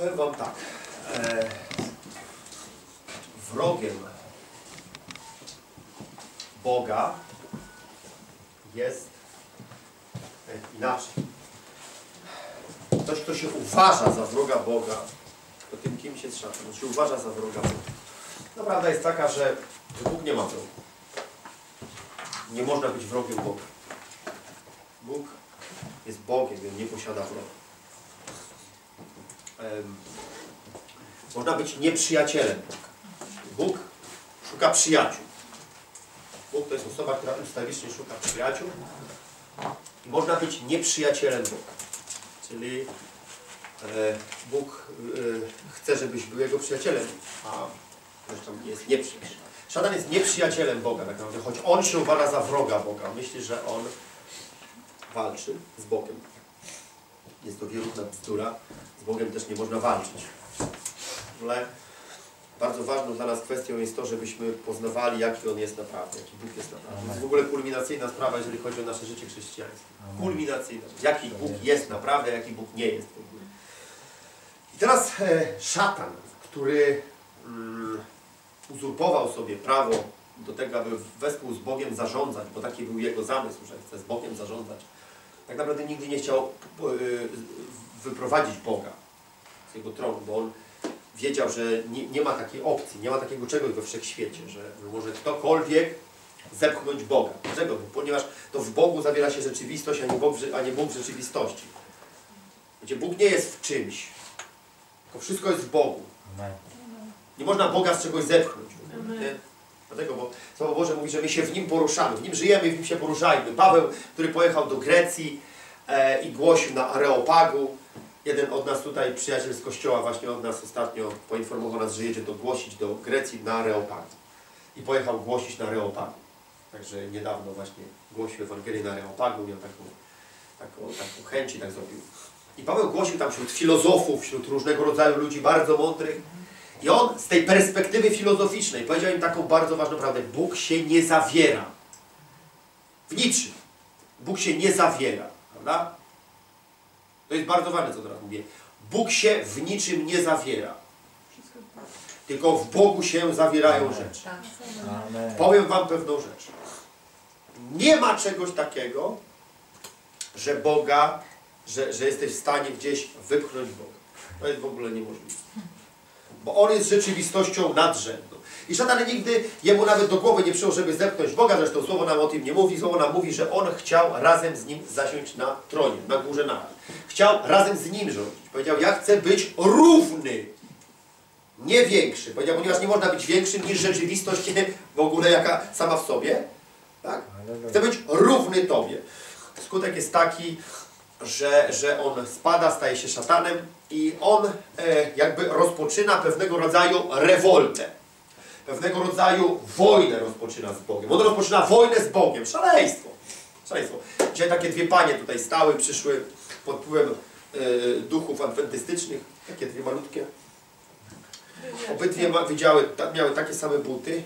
Powiem Wam tak. E, wrogiem Boga jest e, inaczej. Ktoś, kto się uważa za wroga Boga, to tym kimś jest szatan. On się uważa za wroga Boga. No prawda jest taka, że Bóg nie ma wrogu. Nie można być wrogiem Boga. Bóg jest Bogiem On nie posiada wroga. Można być nieprzyjacielem. Bóg szuka przyjaciół. Bóg to jest osoba, która ustawicznie szuka przyjaciół. Można być nieprzyjacielem Boga. Czyli e, Bóg e, chce, żebyś był Jego przyjacielem, a zresztą jest nieprzyjacielem. Szatan jest nieprzyjacielem Boga, tak naprawdę, choć on się uważa za wroga Boga. Myśli, że on walczy z Bogiem. Jest to wierutna bzdura. Z Bogiem też nie można walczyć. Ale bardzo ważną dla nas kwestią jest to, żebyśmy poznawali, jaki On jest naprawdę, jaki Bóg jest naprawdę. To jest w ogóle kulminacyjna sprawa, jeżeli chodzi o nasze życie chrześcijańskie. Kulminacyjna. Jaki Bóg jest naprawdę, jaki Bóg nie jest w ogóle. I teraz e, szatan, który mm, uzurpował sobie prawo do tego, aby wespół z Bogiem zarządzać, bo taki był jego zamysł, że chce z Bogiem zarządzać. Tak naprawdę nigdy nie chciał y, wyprowadzić Boga z jego tronu, bo on wiedział, że nie, nie ma takiej opcji, nie ma takiego czegoś we wszechświecie, że może ktokolwiek zepchnąć Boga. Dlaczego? Ponieważ to w Bogu zawiera się rzeczywistość, a nie Bóg, w- a nie Bóg w rzeczywistości. Wiecie, Bóg nie jest w czymś, tylko wszystko jest w Bogu. Nie można Boga z czegoś zepchnąć. Nie? Dlatego, bo Słowo Boże mówi, że my się w Nim poruszamy. W Nim żyjemy, w Nim się poruszajmy. Paweł, który pojechał do Grecji e, i głosił na Areopagu. Jeden od nas tutaj, przyjaciel z kościoła, właśnie od nas ostatnio poinformował nas, że jedzie to głosić do Grecji na Areopagu. I pojechał głosić na Areopagu. Także niedawno właśnie głosił Ewangelię na Areopagu, miał taką, taką, taką chęć i tak zrobił. I Paweł głosił tam wśród filozofów, wśród różnego rodzaju ludzi bardzo mądrych. I on z tej perspektywy filozoficznej powiedział im taką bardzo ważną prawdę. Bóg się nie zawiera. W niczym. Bóg się nie zawiera. Prawda? To jest bardzo ważne, co teraz mówię. Bóg się w niczym nie zawiera. Tylko w Bogu się zawierają rzeczy. Tak. Amen. Powiem Wam pewną rzecz. Nie ma czegoś takiego, że Boga, że, że jesteś w stanie gdzieś wypchnąć Boga. To jest w ogóle niemożliwe. Bo On jest rzeczywistością nadrzędną. I szatan nigdy jemu nawet do głowy nie przyjął, żeby zepchnąć Boga. Zresztą Słowo nam o tym nie mówi. Słowo nam mówi, że On chciał razem z Nim zasiąść na tronie, na górze Nara. Chciał razem z Nim rządzić. Powiedział, ja chcę być równy nie większy. Powiedział, ponieważ nie można być większym niż rzeczywistość w ogóle jaka sama w sobie. Tak? Chcę być równy Tobie. Skutek jest taki, że, że on spada, staje się szatanem i on e, jakby rozpoczyna pewnego rodzaju rewoltę. Pewnego rodzaju wojnę rozpoczyna z Bogiem. On rozpoczyna wojnę z Bogiem. Szaleństwo. Szaleństwo. Dzisiaj takie dwie panie tutaj stały, przyszły pod wpływem e, duchów adwentystycznych. Takie dwie malutkie. Obydwie ma, widziały, ta, miały takie same buty,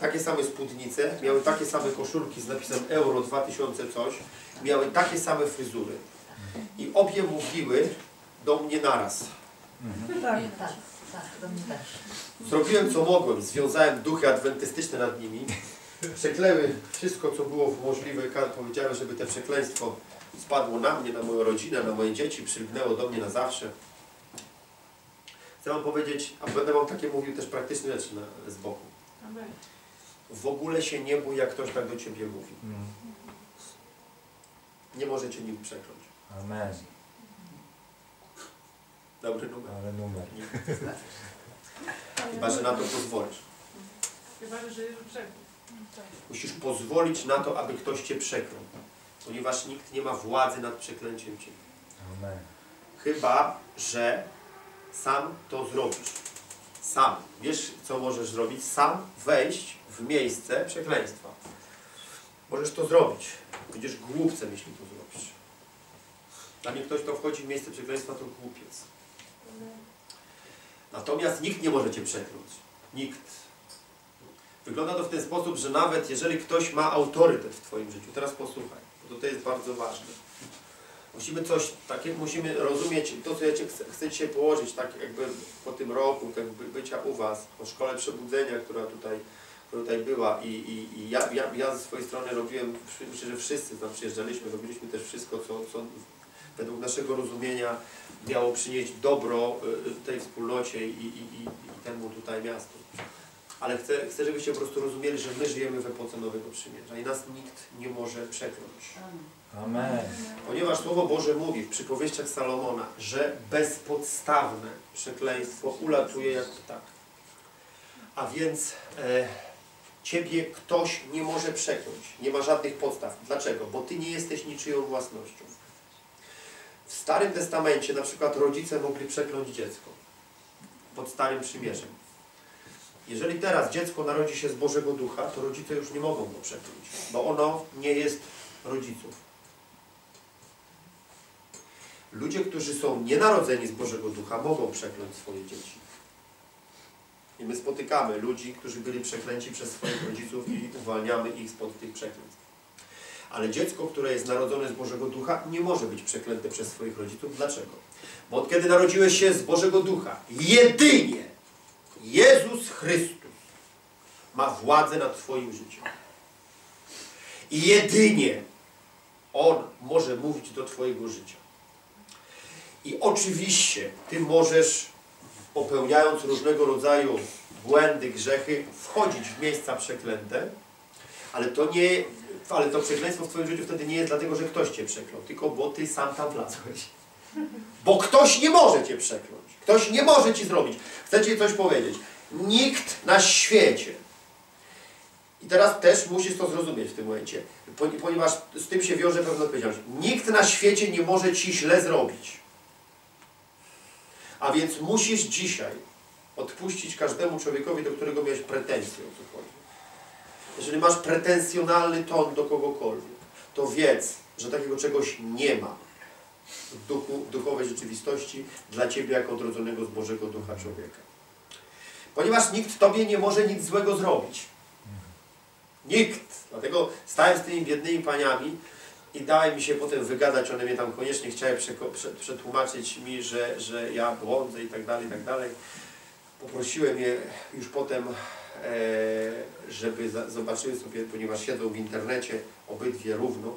takie same spódnice, miały takie same koszulki z napisem Euro 2000 coś, miały takie same fryzury. I obie mówiły do mnie naraz. Tak, tak, tak, do mnie też. Zrobiłem co mogłem, związałem duchy adwentystyczne nad nimi, przekleły wszystko co było możliwe, powiedziałem, żeby te przekleństwo spadło na mnie, na moją rodzinę, na moje dzieci, przylgnęło do mnie na zawsze. Chcę Wam powiedzieć, a będę Wam takie mówił też praktyczne rzeczy na, z boku. Amen. W ogóle się nie bój, jak ktoś tak do Ciebie mówi. Mm. Nie może Cię nim przekląć. Amen. Dobry numer. Ale numer. Chyba, że na to pozwolisz. Chyba, że Jezus przegł. Musisz pozwolić na to, aby ktoś Cię przeklął. Ponieważ nikt nie ma władzy nad przeklęciem Ciebie. Amen. Chyba, że sam to zrobisz. Sam. Wiesz, co możesz zrobić? Sam wejść w miejsce przekleństwa. Możesz to zrobić. Będziesz głupcem, jeśli to zrobisz. Dla mnie ktoś, kto wchodzi w miejsce przekleństwa, to głupiec. Natomiast nikt nie może Cię przekląć. Nikt. Wygląda to w ten sposób, że nawet jeżeli ktoś ma autorytet w Twoim życiu, teraz posłuchaj, bo to jest bardzo ważne. Musimy coś takiego, musimy rozumieć to, co ja cię chcę, chcę położyć, tak jakby po tym roku, tak bycia u Was, po szkole przebudzenia, która tutaj, która tutaj była i, i, i ja, ja, ja ze swojej strony robiłem, myślę, że wszyscy tam przyjeżdżaliśmy, robiliśmy też wszystko, co, co według naszego rozumienia miało przynieść dobro y, tej wspólnocie i, i, i, i temu tutaj miastu. Ale chcę, chcę, żebyście po prostu rozumieli, że my żyjemy w epoce Nowego Przymierza i nas nikt nie może przekląć. Amen. Ponieważ Słowo Boże mówi w przypowieściach Salomona, że bezpodstawne przekleństwo ulatuje jak ptak. A więc e, Ciebie ktoś nie może przekląć. Nie ma żadnych podstaw. Dlaczego? Bo Ty nie jesteś niczyją własnością. W Starym Testamencie na przykład rodzice mogli przekląć dziecko pod Starym Przymierzem. Jeżeli teraz dziecko narodzi się z Bożego Ducha, to rodzice już nie mogą go przekląć, bo ono nie jest rodziców. Ludzie, którzy są nienarodzeni z Bożego Ducha, mogą przekląć swoje dzieci. I my spotykamy ludzi, którzy byli przeklęci przez swoich rodziców i uwalniamy ich spod tych przekleństw. Ale dziecko, które jest narodzone z Bożego Ducha, nie może być przeklęte przez swoich rodziców. Dlaczego? Bo od kiedy narodziłeś się z Bożego Ducha, jedynie Jezus Chrystus ma władzę nad Twoim życiem. I jedynie On może mówić do Twojego życia. I oczywiście Ty możesz, popełniając różnego rodzaju błędy, grzechy, wchodzić w miejsca przeklęte, ale to nie, ale to przekleństwo w Twoim życiu wtedy nie jest dlatego, że ktoś Cię przeklął, tylko bo Ty sam tam wlazłeś. Bo ktoś nie może Cię przekląć. Ktoś nie może Ci zrobić. Chcę Ci coś powiedzieć. Nikt na świecie i teraz też musisz to zrozumieć w tym momencie, ponieważ z tym się wiąże pewna odpowiedzialność. Nikt na świecie nie może Ci źle zrobić. A więc musisz dzisiaj odpuścić każdemu człowiekowi, do którego miałeś pretensje o co chodzi. Jeżeli masz pretensjonalny ton do kogokolwiek, to wiedz, że takiego czegoś nie ma w, duchu, w duchowej rzeczywistości dla Ciebie jako odrodzonego z Bożego Ducha człowieka. Ponieważ nikt Tobie nie może nic złego zrobić. Nikt. Dlatego stałem z tymi biednymi paniami i dałem mi się potem wygadać, one mnie tam koniecznie chciały przetłumaczyć mi, że, że ja błądzę i tak dalej, i tak dalej. Poprosiłem je już potem, żeby za, zobaczyły sobie, ponieważ siedzą w internecie obydwie równo,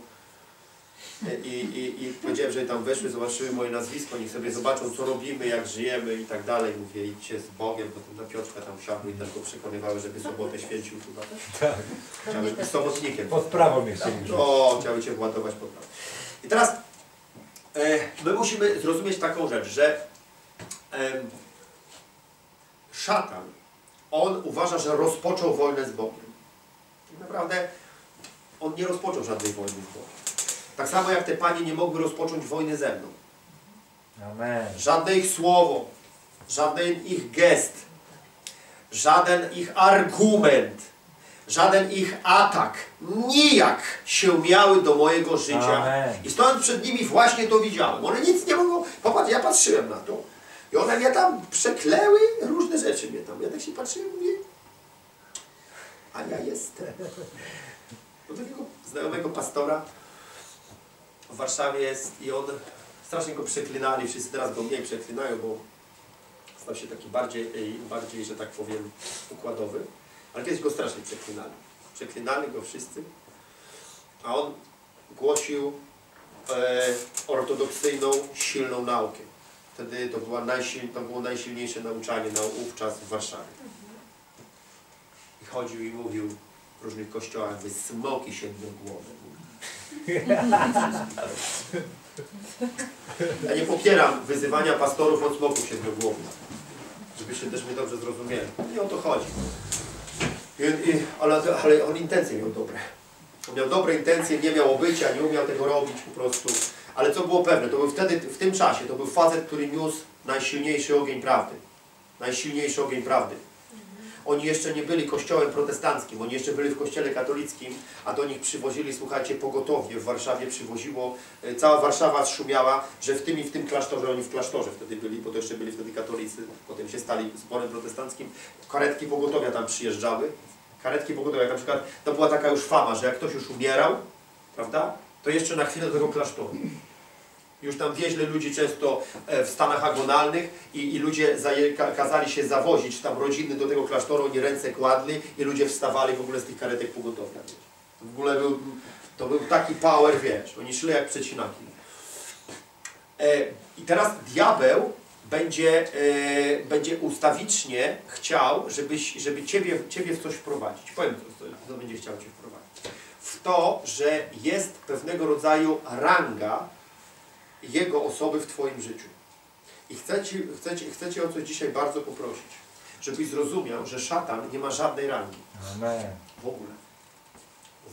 i, i, I powiedziałem, że tam weszły, zobaczyły moje nazwisko, niech sobie zobaczą, co robimy, jak żyjemy i tak dalej. Mówię, idźcie z Bogiem, potem ta Piotrka tam siadły i tylko przekonywały, żeby sobotę święcił chyba. Tak. Chciały być sobotnikiem. Pod prawą jeszcze O, chciały Cię władować pod prawo. I teraz e, my musimy zrozumieć taką rzecz, że e, szatan, on uważa, że rozpoczął wojnę z Bogiem. Tak naprawdę on nie rozpoczął żadnej wojny z Bogiem. Tak samo jak te panie nie mogły rozpocząć wojny ze mną. Amen. Żadne ich słowo, żaden ich gest, żaden ich argument, żaden ich atak nijak się miały do mojego życia. Amen. I stojąc przed nimi właśnie to widziałem. One nic nie mogą, popatrz, ja patrzyłem na to. I one mnie tam przekleły, różne rzeczy mnie tam. Ja tak się patrzyłem mówię, a ja jestem. Do takiego znajomego pastora w Warszawie jest i on strasznie go przeklinali, wszyscy teraz go mniej przeklinają, bo stał się taki bardziej, bardziej, że tak powiem, układowy, ale kiedyś go strasznie przeklinali. Przeklinali go wszyscy, a on głosił e, ortodoksyjną, silną naukę. Wtedy to, była najsil, to było najsilniejsze nauczanie na wówczas w Warszawie. I chodził i mówił w różnych kościołach, wy smoki siedmiogłowe. Ja nie popieram wyzywania pastorów od smoków siedmiogłownych. Żebyście też mnie dobrze zrozumieli. Nie o to chodzi. I, i, ale, ale on intencje miał dobre. On miał dobre intencje, nie miał obycia, nie umiał tego robić po prostu. Ale co było pewne, to był wtedy, w tym czasie, to był facet, który niósł najsilniejszy ogień prawdy. Najsilniejszy ogień prawdy. Oni jeszcze nie byli kościołem protestanckim, oni jeszcze byli w kościele katolickim, a do nich przywozili, słuchajcie, pogotowie w Warszawie przywoziło, e, cała Warszawa szumiała, że w tym i w tym klasztorze, oni w klasztorze wtedy byli, bo to jeszcze byli wtedy katolicy, potem się stali zborem protestanckim, karetki pogotowia tam przyjeżdżały, karetki pogotowia, na przykład to była taka już fama, że jak ktoś już umierał, prawda, to jeszcze na chwilę do tego klasztoru. Już tam wieźli ludzi często e, w stanach agonalnych i, i ludzie kazali się zawozić, tam rodziny do tego klasztoru, oni ręce kładli i ludzie wstawali w ogóle z tych karetek pogotowia. W ogóle był, to był taki power, wiesz, oni szli jak przecinaki. E, I teraz diabeł będzie, e, będzie ustawicznie chciał, żebyś, żeby ciebie, ciebie w coś wprowadzić. Powiem, co, co będzie chciał Cię wprowadzić. To, że jest pewnego rodzaju ranga jego osoby w Twoim życiu. I chcę Ci, chcę, ci, chcę cię o coś dzisiaj bardzo poprosić, żebyś zrozumiał, że szatan nie ma żadnej rangi. Amen. W ogóle.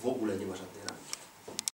W ogóle nie ma żadnej rangi.